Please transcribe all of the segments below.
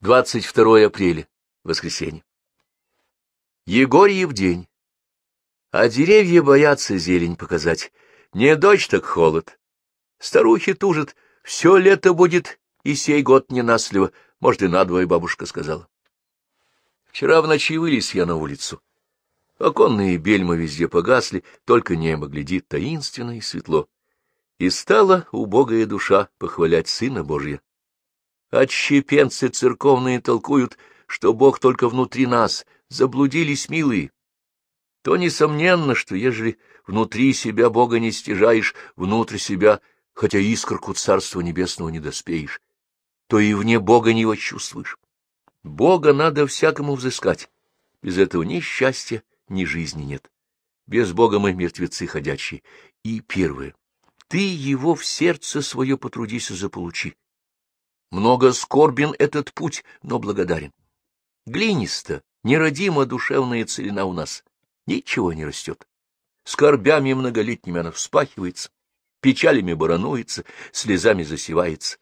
22 апреля, воскресенье. Егорьев день. А деревья боятся зелень показать. Не дождь, так холод. Старухи тужат, все лето будет, и сей год ненасливо, может, и надвое бабушка сказала. Вчера в ночи вылез я на улицу. Оконные бельма везде погасли, только небо глядит таинственно и светло. И стала убогая душа похвалять Сына Божия. Отщепенцы церковные толкуют, что Бог только внутри нас, заблудились милые. То несомненно, что ежели внутри себя Бога не стяжаешь, внутрь себя, хотя искорку Царства Небесного не доспеешь, то и вне Бога не его чувствуешь. Бога надо всякому взыскать. Без этого ни счастья, ни жизни нет. Без Бога мы мертвецы ходячие. И первое. Ты его в сердце свое потрудись и заполучи. Много скорбен этот путь, но благодарен. Глинисто, неродима душевная целина у нас. Ничего не растет. Скорбями многолетними она вспахивается, печалями барануется, слезами засевается.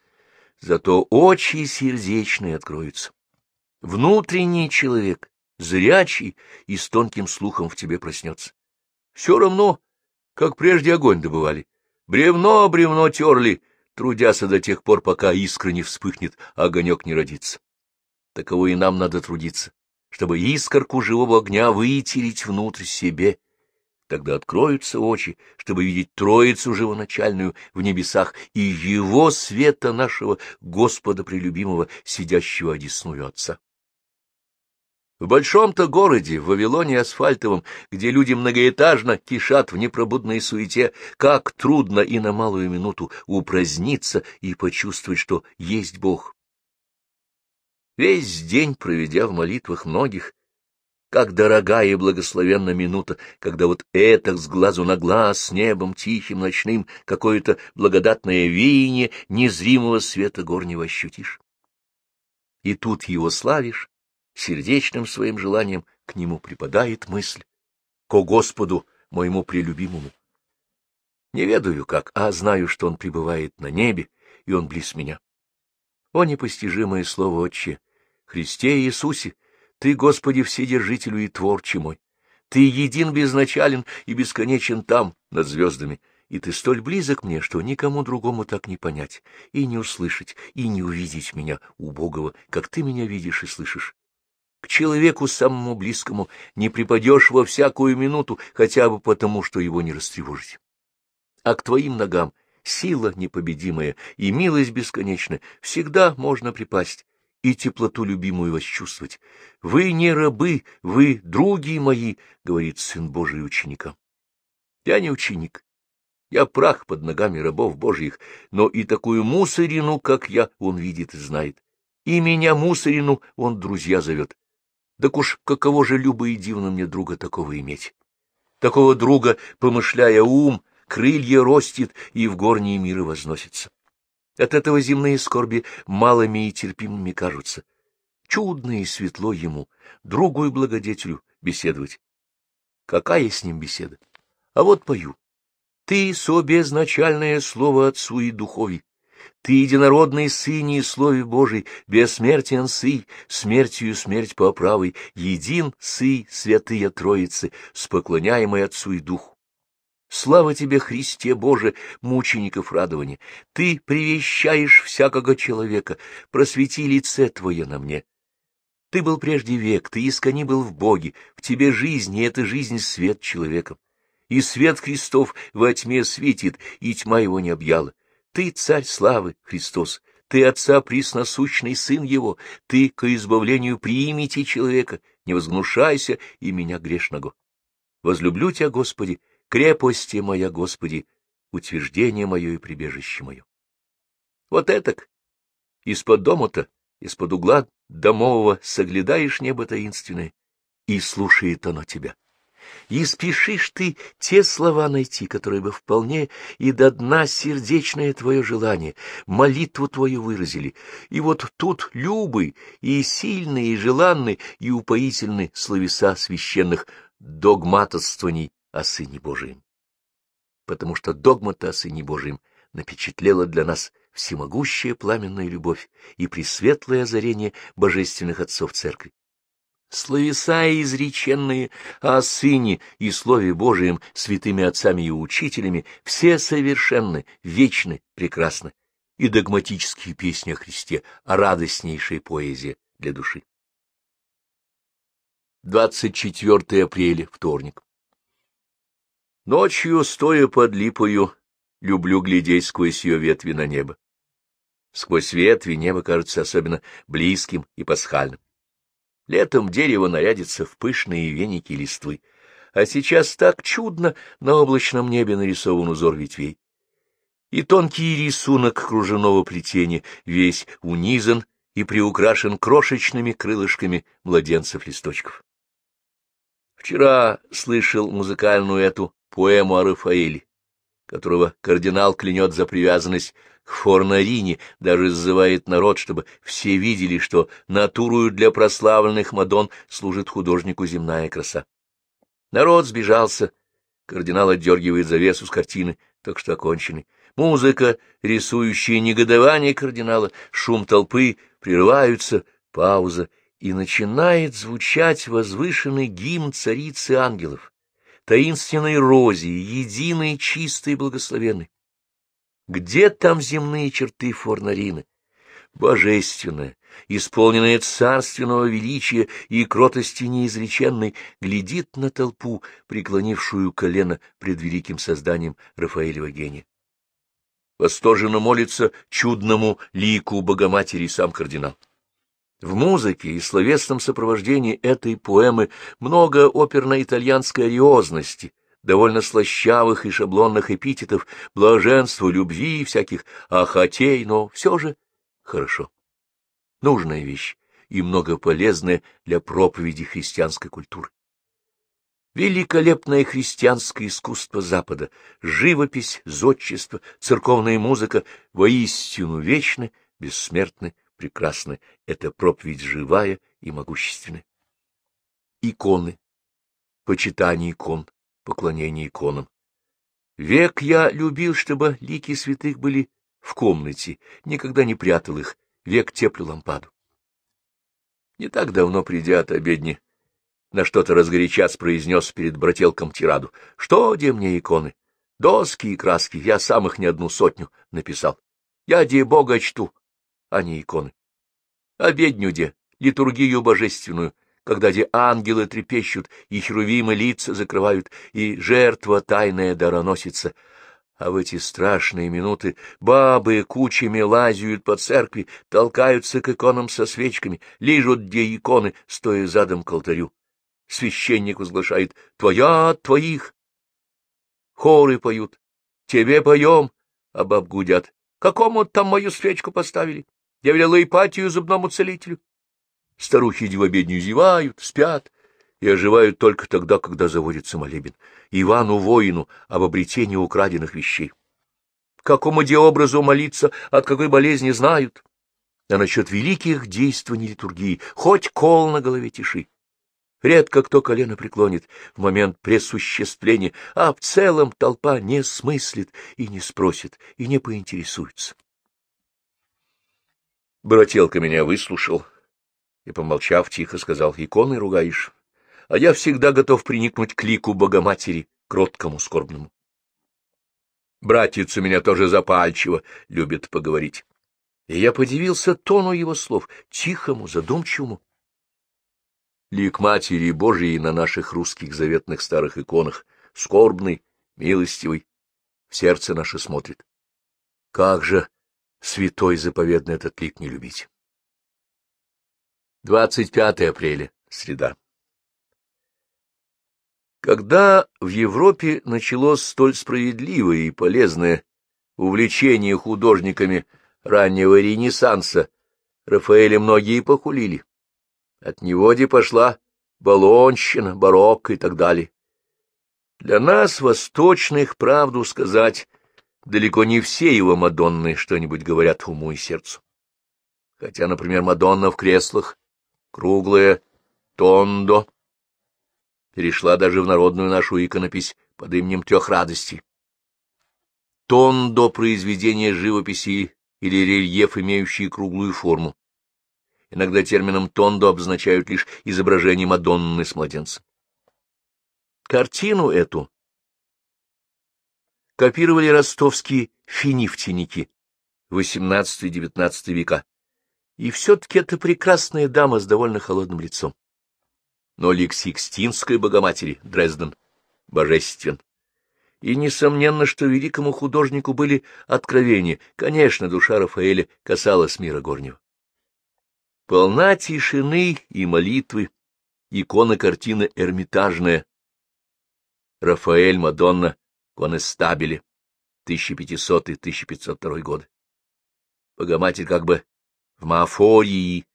Зато очи сердечные откроются. Внутренний человек, зрячий и с тонким слухом в тебе проснется. Все равно, как прежде огонь добывали. Бревно бревно терли, трудяся до тех пор, пока искра не вспыхнет, а огонек не родится. Таково и нам надо трудиться, чтобы искорку живого огня вытереть внутрь себе. Тогда откроются очи, чтобы видеть Троицу живоначальную в небесах и Его света нашего Господа прелюбимого, сидящего одесную Отца. В большом-то городе, в Вавилоне асфальтовом, где люди многоэтажно кишат в непробудной суете, как трудно и на малую минуту упраздниться и почувствовать, что есть Бог. Весь день проведя в молитвах многих, как дорогая и благословенна минута, когда вот это с глазу на глаз, с небом тихим ночным, какое-то благодатное веяние незримого света горнего ощутишь. И тут его славишь, сердечным своим желанием к нему припадает мысль, ко Господу моему прелюбимому. Не ведаю как, а знаю, что он пребывает на небе, и он близ меня. О непостижимое слово Отче, Христе Иисусе, Ты, Господи, Вседержителю и Творче мой, Ты един безначален и бесконечен там, над звездами, и Ты столь близок мне, что никому другому так не понять, и не услышать, и не увидеть меня, убогого, как Ты меня видишь и слышишь. Человеку самому близкому не припадешь во всякую минуту, хотя бы потому, что его не растревожить. А к твоим ногам сила непобедимая и милость бесконечная всегда можно припасть и теплоту любимую восчувствовать. Вы не рабы, вы други мои, — говорит Сын Божий ученикам. Я не ученик, я прах под ногами рабов Божьих, но и такую мусорину, как я, он видит и знает. И меня мусорину он друзья зовет. Так уж каково же любо и дивно мне друга такого иметь. Такого друга, помышляя ум, крылья ростит и в горние миры возносится. От этого земные скорби малыми и терпимыми кажутся. Чудно и светло ему, другу и благодетелю, беседовать. Какая с ним беседа? А вот пою. Ты, собезначальное слово Отцу и Духови, ты, единородный Сыне и Слове Божий, бессмертен Сы, смертью смерть по правой, един Сы, святые Троицы, с поклоняемой Отцу и Духу. Слава тебе, Христе Боже, мучеников радования! Ты привещаешь всякого человека, просвети лице Твое на мне. Ты был прежде век, ты искони был в Боге, в тебе жизнь, и эта жизнь — свет человеком. И свет Христов во тьме светит, и тьма его не объяла. Ты, царь славы, Христос, ты, Отца присносущный Сын Его, ты к избавлению примите человека, не возгнушайся и меня грешного. Возлюблю тебя, Господи, крепости моя, Господи, утверждение мое и прибежище мое. Вот этак, из-под дома-то, из-под угла домового соглядаешь небо таинственное, и слушает оно тебя. И спешишь ты те слова найти, которые бы вполне и до дна сердечное твое желание, молитву твою выразили. И вот тут любы и сильные, и желанны, и упоительны словеса священных догматоствований о Сыне Божием. Потому что догмата о Сыне Божием напечатлела для нас всемогущая пламенная любовь и пресветлое озарение божественных отцов церкви. Словеса изреченные о Сыне и Слове Божием святыми отцами и учителями все совершенны, вечны, прекрасны, и догматические песни о Христе, а радостнейшая поэзия для души. 24 апреля, вторник. Ночью, стоя под липою, люблю глядеть сквозь ее ветви на небо. Сквозь ветви небо кажется особенно близким и пасхальным. Летом дерево нарядится в пышные веники листвы, а сейчас так чудно на облачном небе нарисован узор ветвей. И тонкий рисунок кружевного плетения весь унизан и приукрашен крошечными крылышками младенцев-листочков. Вчера слышал музыкальную эту поэму о Рафаэле, которого кардинал клянет за привязанность к Форнарине, даже зазывает народ, чтобы все видели, что натурою для прославленных Мадон служит художнику земная краса. Народ сбежался, кардинал отдергивает завесу с картины, так что оконченный. Музыка, рисующая негодование кардинала, шум толпы прерываются, пауза, и начинает звучать возвышенный гимн царицы ангелов, таинственной розе, единой, чистой и благословенной. Где там земные черты Форнарины? Божественная, исполненная царственного величия и кротости неизреченной, глядит на толпу, преклонившую колено пред великим созданием Рафаэлева гения. Восторженно молится чудному лику Богоматери сам кардинал. В музыке и словесном сопровождении этой поэмы много оперно-итальянской ариозности, довольно слащавых и шаблонных эпитетов, блаженства, любви, всяких охотей, но все же хорошо. Нужная вещь и много полезная для проповеди христианской культуры. Великолепное христианское искусство Запада, живопись, зодчество, церковная музыка воистину вечны, бессмертны, прекрасны. Это проповедь живая и могущественная. Иконы. Почитание икон, поклонение иконам. Век я любил, чтобы лики святых были в комнате, никогда не прятал их, век теплю лампаду. Не так давно, придя от обедни, на что-то разгорячась произнес перед брателком тираду. Что, где мне иконы? Доски и краски, я сам их не одну сотню написал. Я де Бога чту, а не иконы. Обедню де, литургию божественную, когда де ангелы трепещут, и херувимы лица закрывают, и жертва тайная дароносится. А в эти страшные минуты бабы кучами лазят по церкви, толкаются к иконам со свечками, лижут где иконы, стоя задом к алтарю. Священник возглашает «Твоя от твоих». Хоры поют «Тебе поем», а баб гудят «Какому там мою свечку поставили? Я велела Ипатию зубному целителю». Старухи девобедню зевают, спят и оживают только тогда, когда заводится молебен. Ивану-воину об обретении украденных вещей. Какому деобразу молиться, от какой болезни знают. А насчет великих действий литургии хоть кол на голове тиши. Редко кто колено преклонит в момент пресуществления, а в целом толпа не смыслит и не спросит, и не поинтересуется. Брателка меня выслушал и, помолчав, тихо сказал, иконы ругаешь, а я всегда готов приникнуть к лику Богоматери, кроткому, скорбному. Братец у меня тоже запальчиво любит поговорить. И я подивился тону его слов, тихому, задумчивому. Лик Матери Божией на наших русских заветных старых иконах, скорбный, милостивый, в сердце наше смотрит. Как же святой заповедный этот лик не любить? 25 апреля, среда. Когда в Европе началось столь справедливое и полезное увлечение художниками раннего Ренессанса, Рафаэля многие похулили. От него де пошла балонщина, барокко и так далее. Для нас, восточных, правду сказать, далеко не все его Мадонны что-нибудь говорят уму и сердцу. Хотя, например, Мадонна в креслах, круглая Тондо, перешла даже в народную нашу иконопись под именем трех радостей. Тондо — произведение живописи или рельеф, имеющий круглую форму. Иногда термином тондо обозначают лишь изображение Мадонны с младенцем. Картину эту копировали ростовские финифтеники XVIII-XIX века. И все-таки это прекрасная дама с довольно холодным лицом. Но лик Сикстинской Богоматери, Дрезден, божествен. И несомненно, что великому художнику были откровения. Конечно, душа Рафаэля касалась мира горнего. Полна тишины и молитвы, икона картины Эрмитажная. Рафаэль, Мадонна, Конестабеле, 1500-1502 годы. Богоматерь как бы в Мафории.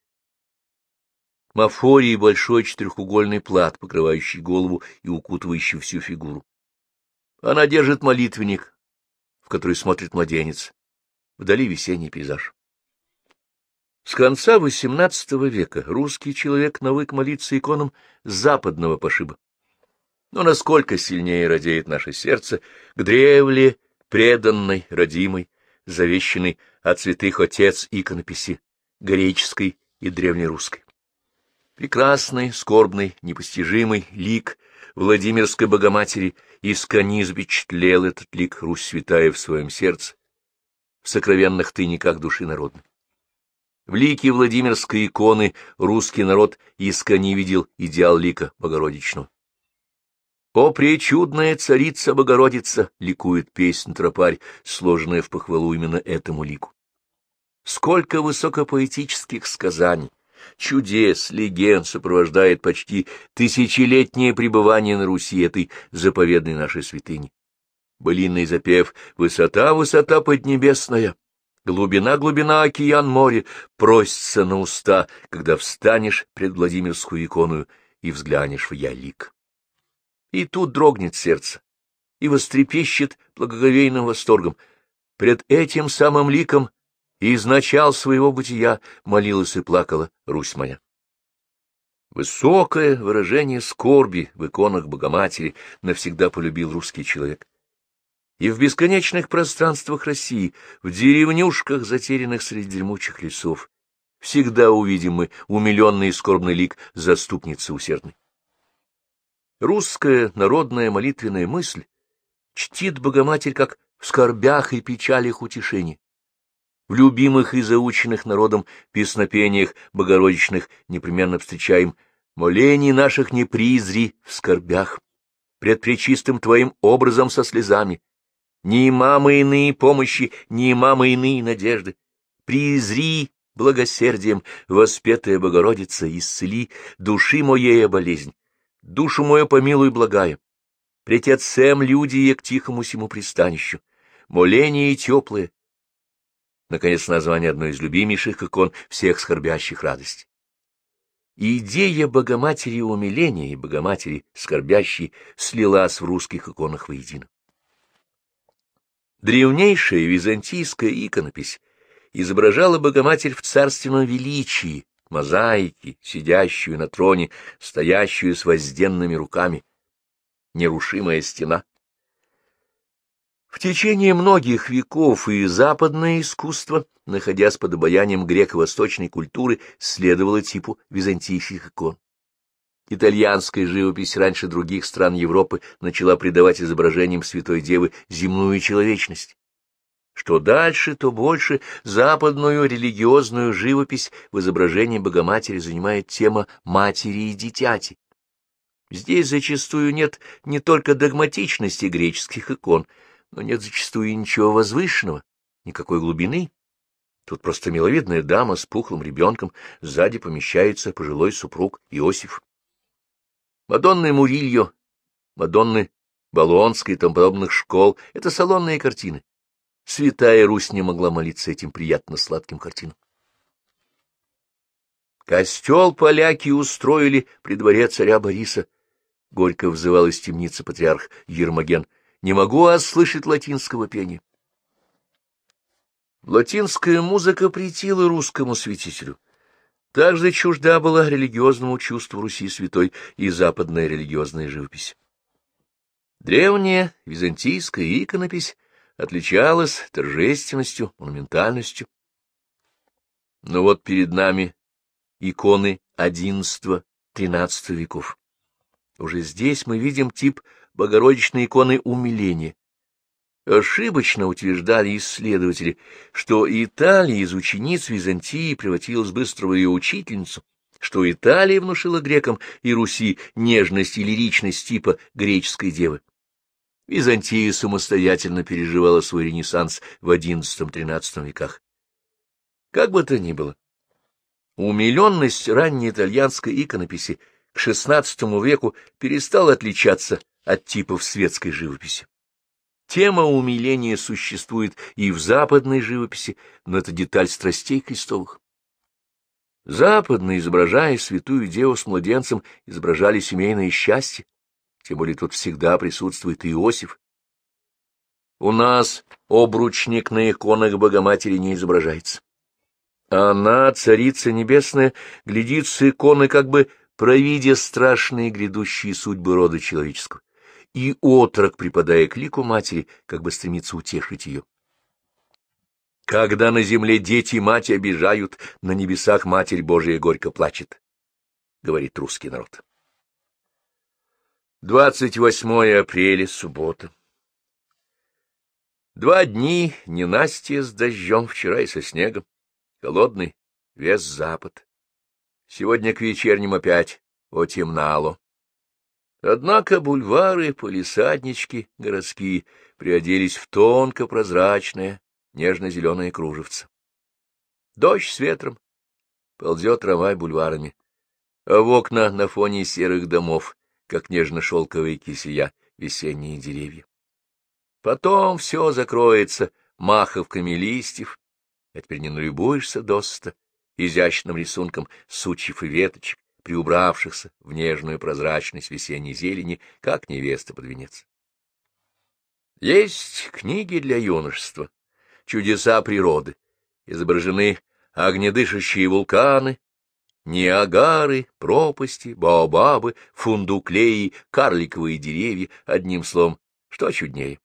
Мафории — большой четырехугольный плат, покрывающий голову и укутывающий всю фигуру. Она держит молитвенник, в который смотрит младенец. Вдали весенний пейзаж. С конца XVIII века русский человек навык молиться иконам западного пошиба. Но насколько сильнее радеет наше сердце к древле, преданной, родимой, завещанной от святых отец иконописи, греческой и древнерусской. Прекрасный, скорбный, непостижимый лик Владимирской Богоматери искони запечатлел этот лик Русь святая в своем сердце, в сокровенных тайниках души народной. В лике Владимирской иконы русский народ искони видел идеал лика Богородичного. «О, пречудная царица Богородица!» — ликует песнь тропарь, сложенная в похвалу именно этому лику. Сколько высокопоэтических сказаний, чудес, легенд сопровождает почти тысячелетнее пребывание на Руси этой заповедной нашей святыни. Былинный запев «Высота, высота поднебесная», «Глубина, глубина, океан, море» просится на уста, когда встанешь пред Владимирскую икону и взглянешь в я лик. И тут дрогнет сердце, и вострепещет благоговейным восторгом. Пред этим самым ликом и из своего бытия молилась и плакала Русь моя. Высокое выражение скорби в иконах Богоматери навсегда полюбил русский человек. И в бесконечных пространствах России, в деревнюшках, затерянных среди дремучих лесов, всегда увидим мы умиленный и скорбный лик заступницы усердной. Русская народная молитвенная мысль чтит Богоматерь как в скорбях и печалях утешение. В любимых и заученных народом песнопениях богородичных непременно встречаем «Молений наших не призри в скорбях, пред пречистым твоим образом со слезами, ни мамы иные помощи, ни мамы иные надежды, призри благосердием, воспетая Богородица, исцели души моей болезнь, душу мою помилуй благая. Пред Отцем люди я к тихому сему пристанищу, моление теплое. Наконец, название одной из любимейших икон всех скорбящих радостей. Идея Богоматери умиления и Богоматери скорбящей слилась в русских иконах воедино. Древнейшая византийская иконопись изображала Богоматерь в царственном величии, мозаики, сидящую на троне, стоящую с возденными руками. Нерушимая стена. В течение многих веков и западное искусство, находясь под обаянием греко-восточной культуры, следовало типу византийских икон. Итальянская живопись раньше других стран Европы начала придавать изображениям Святой Девы земную человечность. Что дальше, то больше западную религиозную живопись в изображении Богоматери занимает тема матери и дитяти. Здесь зачастую нет не только догматичности греческих икон, но нет зачастую ничего возвышенного, никакой глубины. Тут просто миловидная дама с пухлым ребенком, сзади помещается пожилой супруг Иосиф. Мадонны Мурильо, Мадонны Болонской и тому подобных школ — это салонные картины. Святая Русь не могла молиться этим приятно сладким картинам. Костел поляки устроили при дворе царя Бориса. Горько взывал из темницы патриарх Ермоген. Не могу ослышать латинского пения. Латинская музыка претила русскому святителю. Также чужда была религиозному чувству Руси святой и западная религиозная живопись. Древняя византийская иконопись отличалась торжественностью, монументальностью. Но вот перед нами иконы XI-XIII веков. Уже здесь мы видим тип Богородичной иконы умиления. Ошибочно утверждали исследователи, что Италия из учениц Византии превратилась быстро в ее учительницу, что Италия внушила грекам и Руси нежность и лиричность типа греческой девы. Византия самостоятельно переживала свой ренессанс в XI-XIII веках. Как бы то ни было, умиленность ранней итальянской иконописи XVI веку перестала отличаться от типов светской живописи. Тема умиления существует и в западной живописи, но это деталь страстей крестовых. Западно, изображая святую деву с младенцем, изображали семейное счастье, тем более тут всегда присутствует Иосиф. У нас обручник на иконах Богоматери не изображается. Она, Царица Небесная, глядит с иконы, как бы провидя страшные грядущие судьбы рода человеческого и отрок, припадая к лику матери, как бы стремится утешить ее. Когда на земле дети мать обижают, на небесах Матерь Божия горько плачет, — говорит русский народ. 28 апреля, суббота. Два дни, ненастье с дождем, вчера и со снегом, холодный, вес запад. Сегодня к вечерним опять отемнало. Однако бульвары, полисаднички городские приоделись в тонко-прозрачное, нежно-зеленое кружевце. Дождь с ветром, ползет трамвай бульварами, а в окна на фоне серых домов, как нежно-шелковые кисия, весенние деревья. Потом все закроется маховками листьев, а теперь не налюбуешься досыта изящным рисунком сучьев и веточек, приубравшихся в нежную прозрачность весенней зелени, как невеста под венец. Есть книги для юношества, чудеса природы, изображены огнедышащие вулканы, неагары, пропасти, баобабы, фундуклеи, карликовые деревья, одним словом, что чуднее.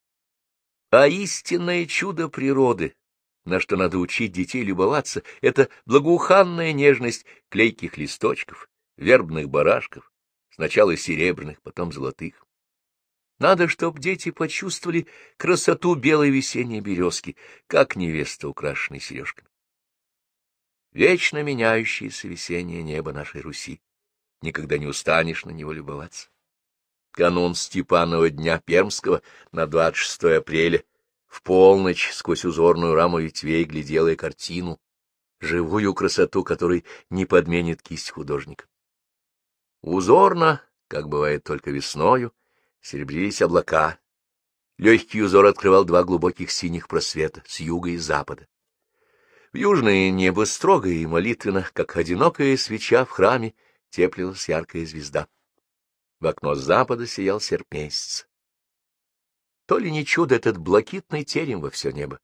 А истинное чудо природы, на что надо учить детей любоваться, это благоуханная нежность клейких листочков, вербных барашков, сначала серебряных, потом золотых. Надо, чтоб дети почувствовали красоту белой весенней березки, как невеста, украшенной сережками. Вечно меняющееся весеннее небо нашей Руси. Никогда не устанешь на него любоваться. Канун Степанова дня Пермского на 26 апреля в полночь сквозь узорную раму ветвей глядела я картину, живую красоту которой не подменит кисть художника. Узорно, как бывает только весною, серебрились облака. Легкий узор открывал два глубоких синих просвета с юга и запада. В южное небо строго и молитвенно, как одинокая свеча в храме, теплилась яркая звезда. В окно с запада сиял серп месяц. То ли не чудо этот блакитный терем во все небо,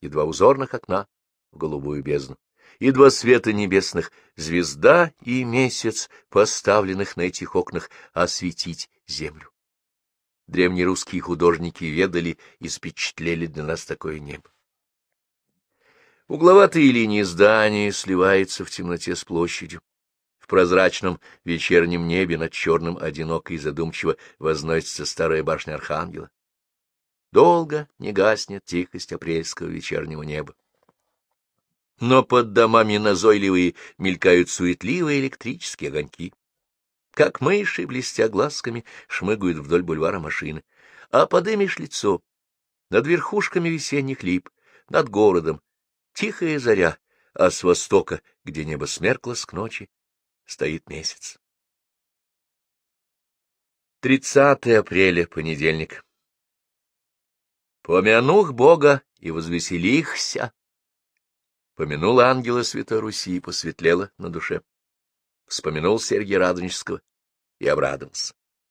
и два узорных окна в голубую бездну и два света небесных, звезда и месяц, поставленных на этих окнах осветить землю. Древние русские художники ведали и спечатлели для нас такое небо. Угловатые линии здания сливаются в темноте с площадью. В прозрачном вечернем небе над черным одиноко и задумчиво возносится старая башня Архангела. Долго не гаснет тихость апрельского вечернего неба но под домами назойливые мелькают суетливые электрические огоньки. Как мыши, блестя глазками, шмыгают вдоль бульвара машины. А подымешь лицо над верхушками весенних лип, над городом, тихая заря, а с востока, где небо смерклось к ночи, стоит месяц. 30 апреля, понедельник. Помянух Бога и возвеселихся, Помянул ангела Святой Руси и посветлело на душе. Вспомянул Сергия Радонежского и обрадовался.